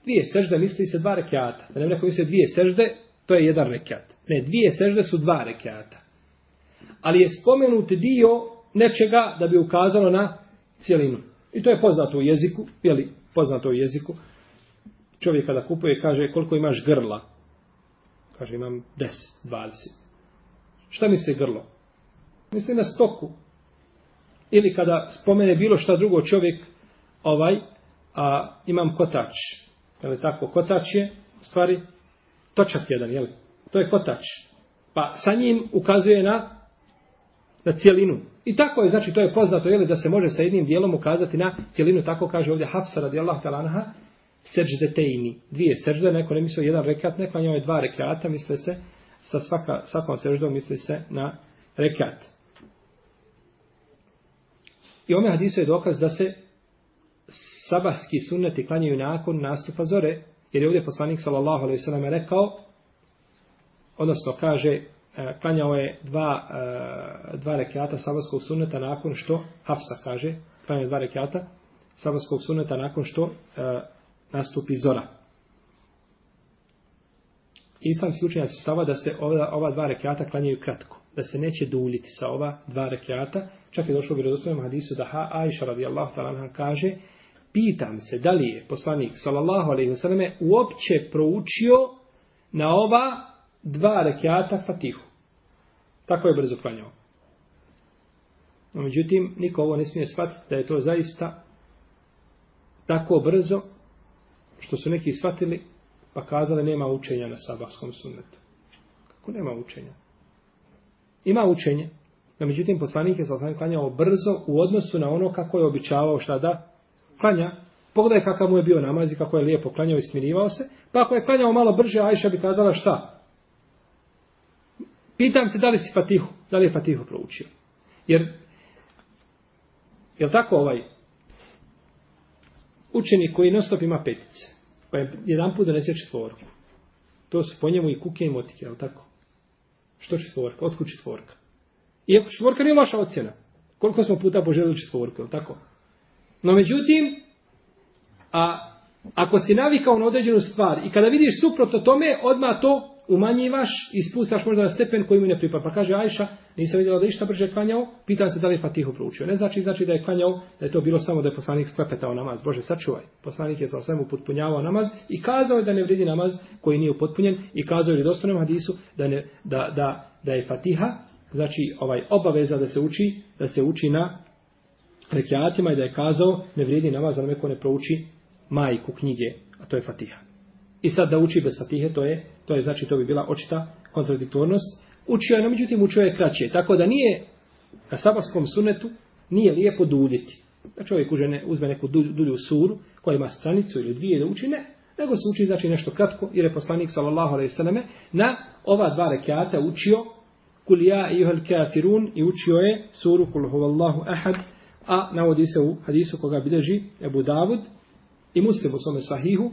Dvije sežde misli se dva rekiata. Da ne rekao se dvije sežde, to je jedan rekiat. Ne, dvije sežde su dva rekiata. Ali je spomenut dio nečega da bi ukazalo na cijelinu. I to je poznato u jeziku, je li poznato u jeziku. Čovjek kada kupuje kaže koliko imaš grla. Kaže imam 10, 20. Šta misli grlo? Misli na stoku. Ili kada spomene bilo šta drugo čovjek, ovaj, a imam kotač. Je li tako? Kotač je, stvari, točak jedan, je li? To je kotač. Pa sa njim ukazuje na na cijelinu. I tako je, znači to je poznato, je li, da se može sa jednim dijelom ukazati na cijelinu, tako kaže ovdje Hafsa radijallahu ta'ala anha, seždetejni, dvije sežde, neko ne misle jedan rekat, neko je dva rekata, misle se, sa svaka, svakom seždom misli se na rekat. I ome hadisu je dokaz da se sabahski sunneti klanjaju nakon nastupa zore, jer je ovdje poslanik sallallahu alaihi sallam rekao, odnosno kaže, e, klanjao je dva, e, dva rekiata sabahskog sunneta nakon što, Hafsa kaže, klanjao je dva rekiata sabahskog sunneta nakon što e, nastupi zora. Islamski učenjaci stava da se ova, ova dva rekiata klanjaju kratko, da se neće duljiti sa ova dva rekiata, čak je došlo u vjerodostojnom hadisu da ha Aisha radijallahu ta'ala kaže, pitam se da li je poslanik sallallahu alejhi ve selleme uopće proučio na ova dva rekiata Fatihu. Tako je brzo klanjao. No, međutim, niko ovo ne smije shvatiti da je to zaista tako brzo što su neki shvatili pa kazali nema učenja na sabahskom sunnetu. Kako nema učenja? Ima učenje, no međutim poslanik je sallallahu klanjao brzo u odnosu na ono kako je običavao šta da klanja, pogledaj kakav mu je bio namaz i kako je lijepo klanjao i smirivao se, pa ako je klanjao malo brže, Ajša bi kazala šta? Pitam se da li si Fatihu, da li je Fatihu proučio. Jer, je tako ovaj učenik koji non stop ima petice, pa je jedan put donese četvorku, to su po njemu i kuke i motike, je tako? Što četvorka? Otkud četvorka? Iako četvorka nije vaša ocjena. Koliko smo puta poželili četvorku, tako? No međutim, a ako si navikao na određenu stvar i kada vidiš suprotno tome, odmah to umanjivaš i spustaš možda na stepen koji mu ne pripada. Pa kaže Ajša, nisam vidjela da išta brže klanjao, pitan se da li je Fatihu proučio. Ne znači, znači da je klanjao, da je to bilo samo da je poslanik sklepetao namaz. Bože, sačuvaj. Poslanik je sa svemu potpunjavao namaz i kazao je da ne vredi namaz koji nije upotpunjen i kazao je u dostanom hadisu da, ne, da, da, da je Fatiha, znači ovaj obaveza da se uči, da se uči na rekiatima i da je kazao ne vrijedi namaz da neko ne prouči majku knjige, a to je Fatiha. I sad da uči bez Fatihe, to je, to je znači to bi bila očita kontradiktornost. Učio je, no međutim učio je kraće. Tako da nije na sabaskom sunetu nije lijepo duljiti. Da čovjek užene, uzme neku dulju suru koja ima stranicu ili dvije da uči, ne. Nego se uči znači nešto kratko, jer je poslanik sallallahu alaihi sallame na ova dva rekiata učio kul ja ihal kafirun i učio je suru kul huvallahu ahad a navodi se u hadisu koga bilježi Ebu Davud i muslim u svome sahihu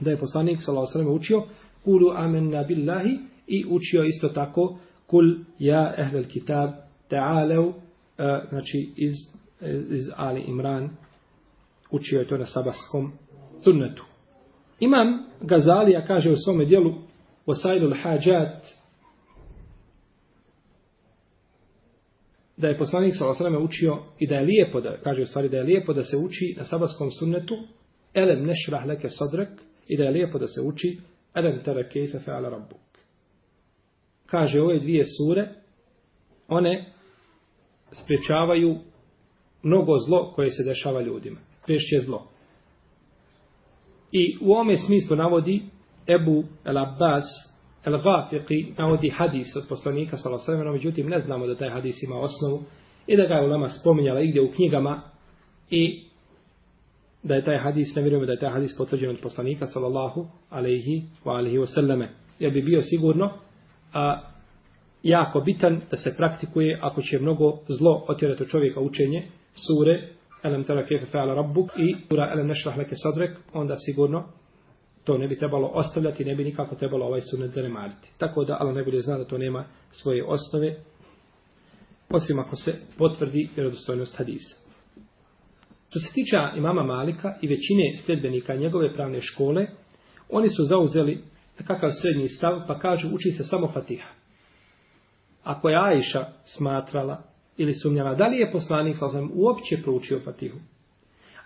da je poslanik s.a.v. učio kulu amenna billahi i učio isto tako kul ja ehlel kitab ta'alev znači iz, e, iz Ali Imran učio je to na sabahskom sunnetu. Imam Gazalija kaže u svome dijelu Wasailul hađat da je poslanik sa osrame učio i da je lijepo da, kaže u stvari da je lijepo da se uči na sabaskom sunnetu elem nešrah leke sadrek i da je lijepo da se uči elem tara kejfe fe'ala rabbuk. Kaže ove dvije sure, one spriječavaju mnogo zlo koje se dešava ljudima. Priješće zlo. I u ome smislu navodi Ebu El Abbas El Gafiqi navodi hadis od poslanika sallallahu alejhi ve međutim ne znamo da taj hadis ima osnovu i da ga je ulema spominjala igdje u knjigama i da je taj hadis, ne vjerujemo da je taj hadis potvrđen od poslanika sallallahu alejhi ve alaihi wa selleme. Jer bi bio sigurno a, jako bitan da se praktikuje ako će mnogo zlo otjerati od čovjeka učenje sure Elem tera kefe fe'ala rabbuk i sura Elem nešrah leke sadrek, onda sigurno to ne bi trebalo ostavljati, ne bi nikako trebalo ovaj sunet zanemariti. Tako da Allah najbolje zna da to nema svoje osnove, osim ako se potvrdi vjerodostojnost hadisa. Što se tiče imama Malika i većine sljedbenika njegove pravne škole, oni su zauzeli nekakav srednji stav, pa kažu uči se samo Fatiha. Ako je Ajša smatrala ili sumnjala, da li je poslanik sa uopće proučio Fatihu?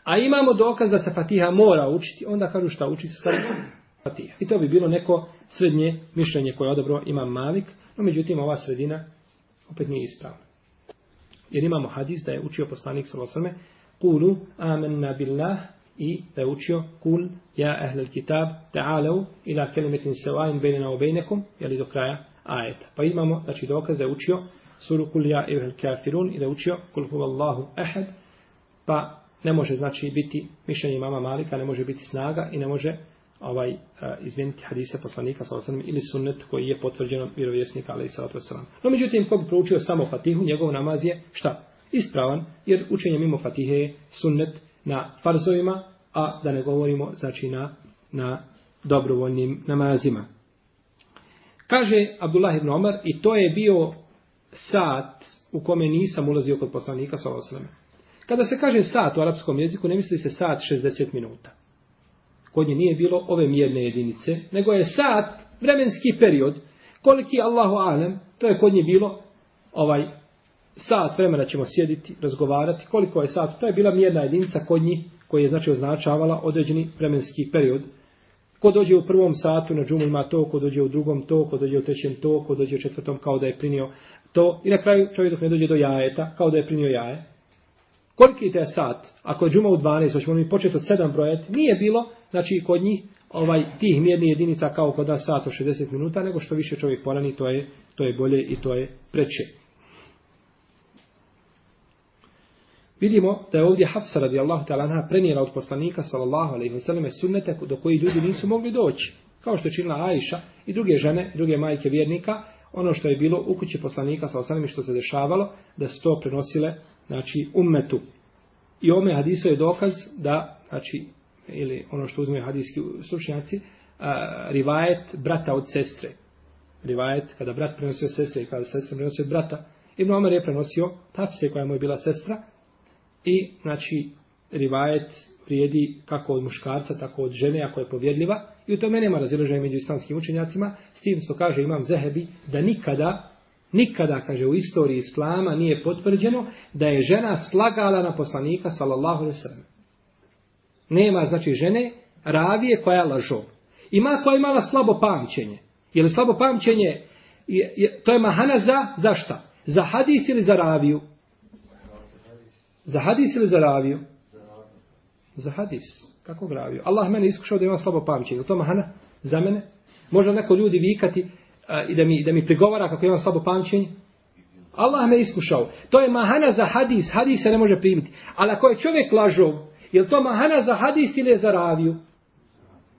A imamo dokaz da se Fatiha mora učiti, onda kažu šta uči se samo Fatiha. I to bi bilo neko srednje mišljenje koje odobro ima Malik, no međutim ova sredina opet nije ispravna. Jer imamo hadis da je učio poslanik s.a.v. Kulu amenna billah i da je učio kul ja ehlel kitab ta'alau ila kelimetin sevain bejnena obejnekom, jeli do kraja ajeta. Pa imamo, znači dokaz da je učio suru kul ja ehlel kafirun i da je učio kul huvallahu ehad, pa ne može znači biti mišljenje mama Malika, ne može biti snaga i ne može ovaj e, izmijeniti hadise poslanika sallallahu alejhi ili sunnet koji je potvrđen od vjerovjesnika alejhi salatu vesselam. No međutim ko bi proučio samo Fatihu, njegov namaz je šta? ispravan, jer učenje mimo Fatihe je sunnet na farzovima, a da ne govorimo znači na, na dobrovoljnim namazima. Kaže Abdullah ibn Omar i to je bio sat u kome nisam ulazio kod poslanika sa osrame. Kada se kaže sat u arapskom jeziku, ne misli se sat 60 minuta. Kod nje nije bilo ove mjerne jedinice, nego je sat, vremenski period, koliki Allahu alem, to je kod nje bilo ovaj sat vremena ćemo sjediti, razgovarati, koliko je sat, to je bila mjerna jedinica kod njih, koja je znači označavala određeni vremenski period. Ko dođe u prvom satu na džumu ima to, ko dođe u drugom to, ko dođe u trećem to, ko dođe u četvrtom kao da je prinio to. I na kraju čovjek dok ne dođe do jajeta, kao da je prinio jaje. Koliki je sat? Ako je džuma u 12, hoćemo mi početi od 7 brojati, nije bilo, znači kod njih ovaj tih mjernih jedinica kao kod nas sat od 60 minuta, nego što više čovjek porani, to je, to je bolje i to je preče. Vidimo da je ovdje Hafsa radijallahu ta'ala anha prenijela od poslanika sallallahu alejhi ve selleme sunnete do koji ljudi nisu mogli doći. Kao što je činila Ajša i druge žene, druge majke vjernika, ono što je bilo u kući poslanika sallallahu alejhi ve selleme što se dešavalo, da su to prenosile znači, ummetu. I ome hadiso je dokaz da, znači, ili ono što uzme hadijski slučnjaci, a, rivajet brata od sestre. Rivajet kada brat prenosio sestre i kada sestra prenosio brata. Ibn Omer je prenosio Tafse koja mu je bila sestra, I, znači, rivajet vrijedi kako od muškarca, tako od žene, ako je povjedljiva. I u tome nema razilaženja među islamskim učenjacima. S tim što kaže imam Zehebi, da nikada, nikada, kaže, u istoriji islama nije potvrđeno da je žena slagala na poslanika, sallallahu alaihi sallam. Nema, znači, žene, ravije koja je lažo. Ima koja je imala slabo pamćenje. Je li slabo pamćenje, je, je, to je mahana za, za šta? Za hadis ili za raviju? Za hadis ili za raviju? Za hadis. Kako raviju? Allah mene iskušao da imam slabo pamćenje. To mahana? Za mene? Može neko ljudi vikati i da mi, da mi prigovara kako imam slabo pamćenje? Allah me iskušao. To je mahana za hadis. Hadis se ne može primiti. Ali ako je čovjek lažov, je to mahana za hadis ili je za raviju?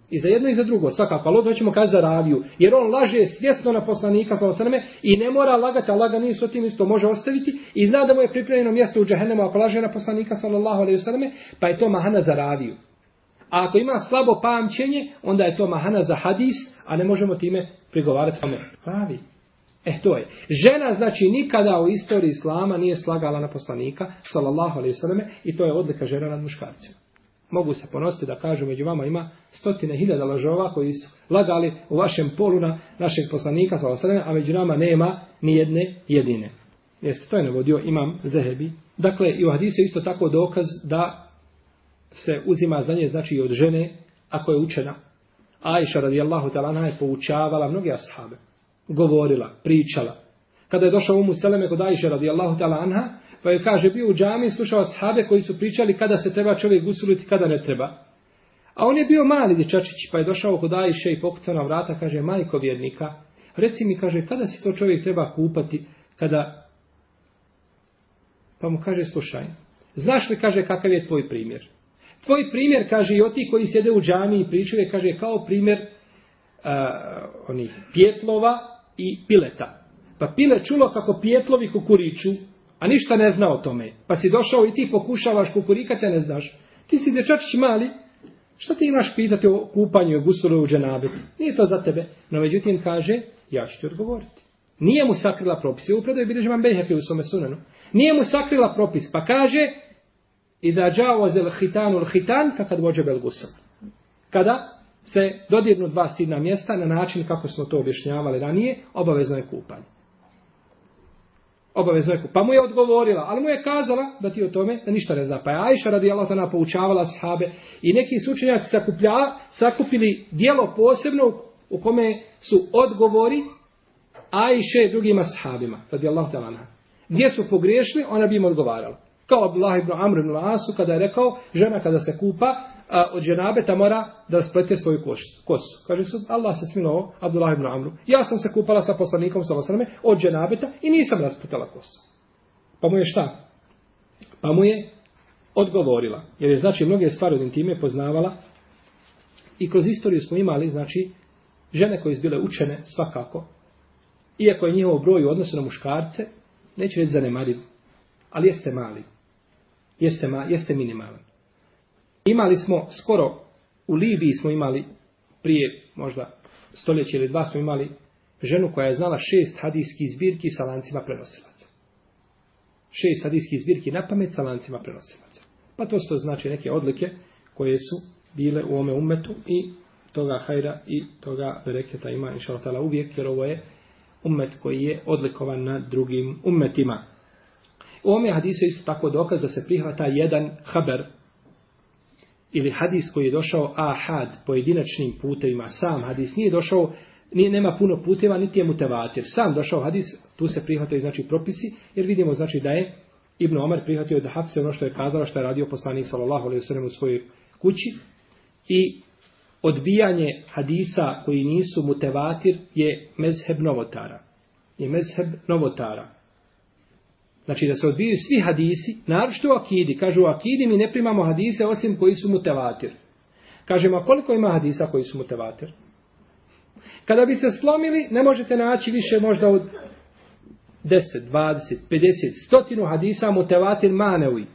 I za jedno i za drugo, svakako. Ali ovdje ćemo kazati za raviju. Jer on laže svjesno na poslanika sa osaname i ne mora lagati, a laga nije s tim isto može ostaviti. I zna da mu je pripremljeno mjesto u džahennemu ako laže na poslanika sallallahu alaihi wasallam, pa je to mahana za raviju. A ako ima slabo pamćenje, onda je to mahana za hadis, a ne možemo time prigovarati kome. Pravi. E to je. Žena znači nikada u istoriji islama nije slagala na poslanika sallallahu alaihi sallame, i to je odlika žena nad muškarcima mogu se ponositi da kažu među vama ima stotine hiljada lažova koji su lagali u vašem polu na našeg poslanika sallallahu alaihi sallame, a među nama nema ni jedne jedine. Jeste, to je navodio imam Zehebi. Dakle, i u hadisu isto tako dokaz da se uzima znanje znači i od žene ako je učena. Ajša radijallahu talana je poučavala mnoge ashabe. Govorila, pričala. Kada je došao umu Seleme kod Ajše radijallahu talana, Pa je kaže, bio u džami, slušao ashabe koji su pričali kada se treba čovjek gusuliti, kada ne treba. A on je bio mali dječačić, pa je došao kod Ajše i pokucao na vrata, kaže, majko vjernika, reci mi, kaže, kada se to čovjek treba kupati, kada... Pa mu kaže, slušaj, znaš li, kaže, kakav je tvoj primjer? Tvoj primjer, kaže, i oti koji sjede u džami i pričaju, kaže, kao primjer uh, onih pjetlova i pileta. Pa pile čulo kako pjetlovi kukuriču, a ništa ne zna o tome. Pa si došao i ti pokušavaš kukurikati, ne znaš. Ti si dječačić mali, Šta ti imaš pitati o kupanju i gusulu u dženabetu? Nije to za tebe. No međutim kaže, ja ću ti odgovoriti. Nije mu sakrila propis. U je bilježi vam Bejhefi u svome sunanu. Nije mu sakrila propis. Pa kaže, i da džao zel hitanu hitan, kakad vođe bel. Kada se dodirnu dva stidna mjesta na način kako smo to objašnjavali ranije, obavezno je kupanje obavezno je kupanje. Pa mu je odgovorila, ali mu je kazala da ti o tome da ništa ne zna. Pa je Ajša radi Allah tana poučavala sahabe i neki sučenjaci sakuplja, sakupili dijelo posebno u kome su odgovori Ajše drugima sahabima radi Allah tana. Gdje su pogriješili, ona bi im odgovarala. Kao Abdullah ibn Amr ibn Asu kada je rekao, žena kada se kupa, a, od dženabeta mora da splete svoju kosu. Kaže su, Allah se smilovao Abdullah ibn Amru. Ja sam se kupala sa poslanikom sa osrame od dženabeta i nisam raspletala kosu. Pa mu je šta? Pa mu je odgovorila. Jer je znači mnoge stvari od intime poznavala i kroz istoriju smo imali znači žene koje su bile učene svakako iako je njihov broj u odnosu na muškarce neće reći zanemariv ali jeste mali. Jeste, ma, jeste minimalan. Imali smo skoro, u Libiji smo imali, prije možda stoljeće ili dva smo imali ženu koja je znala šest hadijskih zbirki sa lancima prenosilaca. Šest hadijskih zbirki na pamet sa lancima prenosilaca. Pa to su znači neke odlike koje su bile u ome umetu i toga hajra i toga bereketa ima inša uvijek jer ovo je umet koji je odlikovan na drugim umetima. U ome hadisu isto tako dokaz da se prihvata jedan haber ili hadis koji je došao ahad pojedinačnim putevima, sam hadis nije došao, nije, nema puno puteva, niti je mutevatir. Sam došao hadis, tu se prihvataju znači propisi, jer vidimo znači da je Ibn Omar prihvatio da Hafse ono što je kazala, što je radio poslanik sallallahu alaihi sallam u svojoj kući i odbijanje hadisa koji nisu mutevatir je mezheb novotara. Je mezheb novotara. Znači da se odbijaju svi hadisi, naročito u akidi. Kažu u akidi mi ne primamo hadise osim koji su mutevatir. Kažemo, a koliko ima hadisa koji su mutevatir? Kada bi se slomili, ne možete naći više možda od 10, 20, 50, stotinu hadisa mutevatir manevi.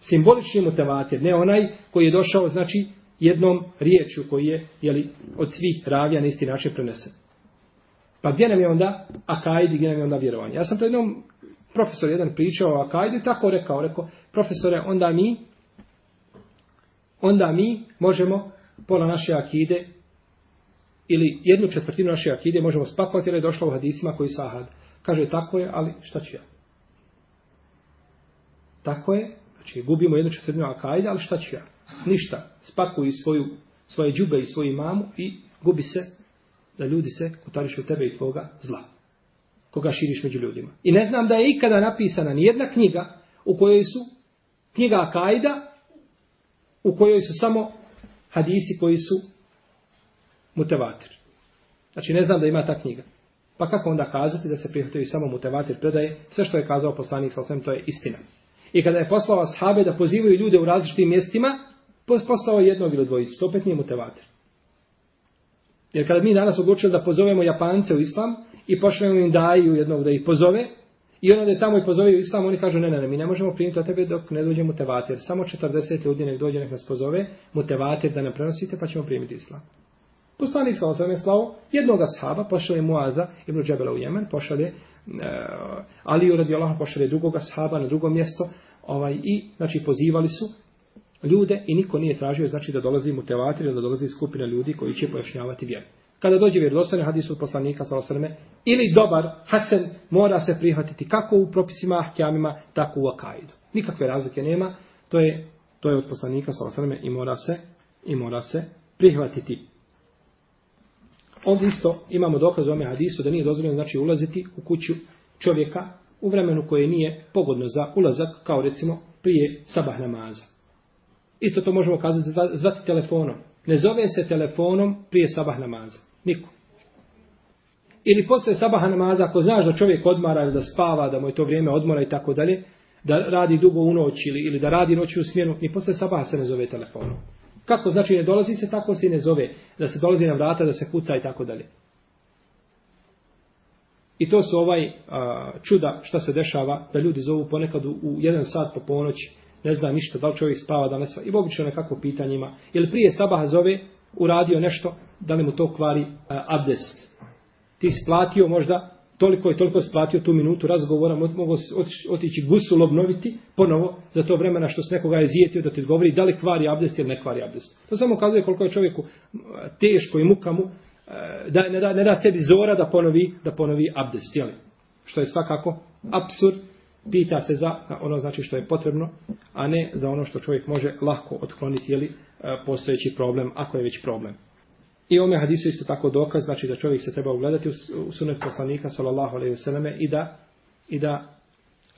Simbolični mutevatir, ne onaj koji je došao, znači, jednom riječju koji je jeli, od svih ravija na isti način prenesen. Pa gdje nam je onda akaidi, gdje nam je onda vjerovanje? Ja sam to jednom profesor jedan pričao o akajdu i tako rekao, rekao, profesore, onda mi, onda mi možemo pola naše akide ili jednu četvrtinu naše akide možemo spakovati jer je došlo u hadisima koji su ahad. Kaže, tako je, ali šta ću ja? Tako je, znači gubimo jednu četvrtinu akaide, ali šta ću ja? Ništa. Spakuj svoju, svoje džube i svoju mamu i gubi se da ljudi se kutarišu tebe i tvoga zla koga širiš među ljudima. I ne znam da je ikada napisana ni jedna knjiga u kojoj su knjiga Akajda, u kojoj su samo hadisi koji su mutevatir. Znači ne znam da ima ta knjiga. Pa kako onda kazati da se prihvataju samo mutevatir predaje, sve što je kazao poslanik sa to je istina. I kada je poslao ashabe da pozivaju ljude u različitim mjestima, poslao jednog ili dvojicu, to opet nije mutevatir. Jer kada mi danas odlučili da pozovemo Japance u islam, i pošle im daju jednog da ih pozove i onda je tamo i pozove u islam, oni kažu ne, ne, ne, mi ne možemo primiti od tebe dok ne dođe mutevater. Samo 40 ljudi nek dođe nek nas pozove, mutevater da ne prenosite pa ćemo primiti islam. Poslanik sa osam je slao jednog ashaba, pošalje Muaza ibn Džabela u Jemen, pošalje uh, Aliju radi Allah, pošalje drugog ashaba na drugo mjesto ovaj, i znači pozivali su ljude i niko nije tražio znači da dolazi mutevatir ili da dolazi skupina ljudi koji će pojašnjavati vjeru kada dođe vjerodostojni hadis od poslanika sa osrme, ili dobar hasen mora se prihvatiti kako u propisima ahkjamima, tako u akaidu. Nikakve razlike nema, to je, to je od poslanika sa osrme i mora se, i mora se prihvatiti. Ovdje isto imamo dokaz u ome hadisu da nije dozvoljeno znači ulaziti u kuću čovjeka u vremenu koje nije pogodno za ulazak, kao recimo prije sabah namaza. Isto to možemo kazati zvati telefonom. Ne zove se telefonom prije sabah namaza. Niko. Ili posle sabaha namaza, ako znaš da čovjek odmara ili da spava, da mu je to vrijeme odmora i tako dalje, da radi dugo u noć ili, ili da radi noću u smjenu, ni posle sabaha se ne zove telefonom. Kako znači ne dolazi se, tako se ne zove. Da se dolazi na vrata, da se kuca i tako dalje. I to su ovaj a, čuda šta se dešava, da ljudi zovu ponekad u, u jedan sat po ponoći, ne zna ništa, da li čovjek spava, da ne spava. I obično nekako pitanjima. Ili prije sabaha zove, uradio nešto, da li mu to kvari uh, abdest. Ti splatio možda, toliko i toliko splatio tu minutu razgovora, mogu otići gusul obnoviti ponovo za to vremena što se nekoga je zijetio da ti govori da li kvari abdest ili ne kvari abdest. To samo kazuje koliko je čovjeku teško i muka mu, da ne da, ne da sebi zora da ponovi, da ponovi abdest, jeli? Što je svakako absurd, pita se za ono znači što je potrebno, a ne za ono što čovjek može lahko otkloniti, jeli, postojeći problem, ako je već problem. I ome hadisu isto tako dokaz, znači da čovjek se treba ugledati u sunet poslanika sallallahu alejhi ve selleme i da i da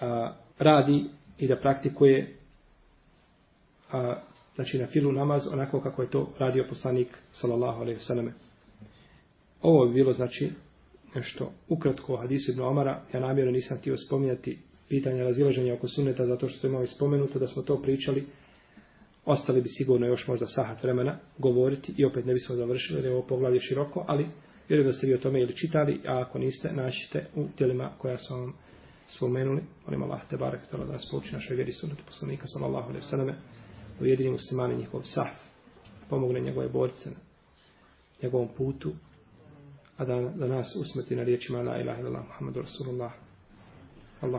a, radi i da praktikuje a, znači na filu namaz onako kako je to radio poslanik sallallahu alejhi ve selleme. Ovo bi bilo znači nešto ukratko o hadisu Ibn Omara. Ja namjerno nisam htio spominjati pitanja razilaženja oko suneta zato što imamo spomenuto da smo to pričali ostali bi sigurno još možda sahat vremena govoriti i opet ne bismo završili jer je ovo poglavlje široko, ali vjerujem da ste vi o tome ili čitali, a ako niste, naćite u tijelima koja su vam spomenuli. Molim Allah te barek tala da nas pouči našoj vjeri sunnatu poslanika sallallahu alaihi sallame, ujedini muslimani njihov sahf pomogne njegove borce na njegovom putu a da, da nas usmrti na riječima la ilaha illallah Muhammadu Rasulullah